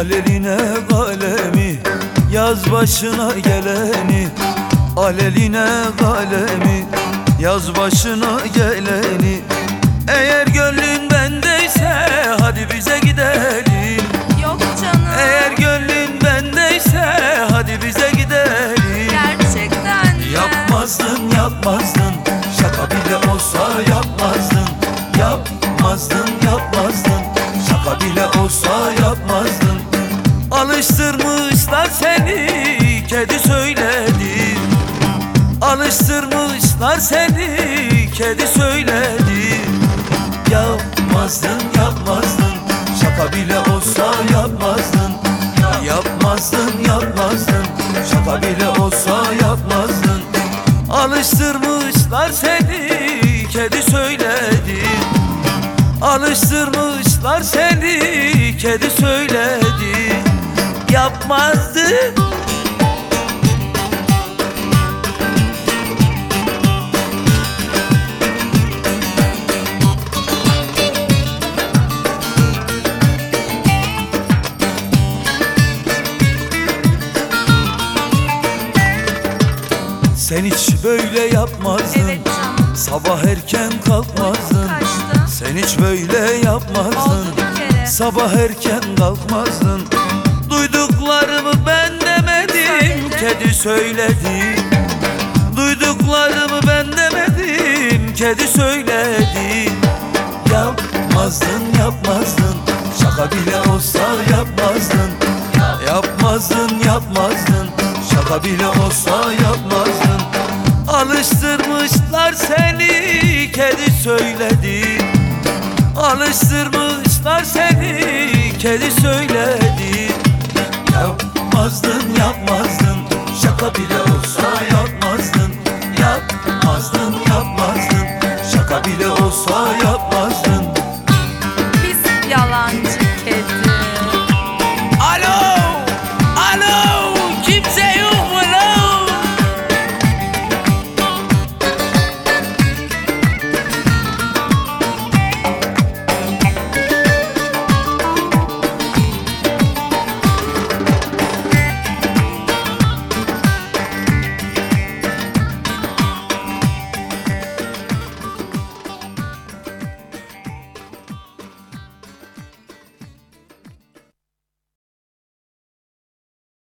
Aleline kalemi Yaz başına geleni Aleline kalemi Yaz başına geleni Eğer gönlün bendeyse Hadi bize gidelim Yok canım. Eğer gönlün bendeyse Hadi bize gidelim Gerçekten mi? Alıştırmışlar seni Kedi söyledi. Alıştırmışlar seni Kedi söyledi. Yapmazdın yapmazdın Şaka bile olsa yapmazdın. Yapmazdın yapmazdın Şaka bile olsa yapmazdın. Alıştırmışlar seni Kedi söyledi. Alıştırmışlar seni Kedi söyledi Yapmazdın Sen hiç böyle yapmazdın Evet canım. Sabah erken kalkmazdın Kaçtı. Sen hiç böyle yapmazdın. Sabah erken kalkmazdın Kedi söyledi. Duyduklarımı ben demedim Kedi söyledi. Yapmazdın yapmazdın Şaka bile olsa yapmazdın. Yapmazdın yapmazdın Şaka bile olsa yapmazdın. Alıştırmışlar seni Kedi söyledi. Alıştırmışlar seni Kedi söyledi Şaka bile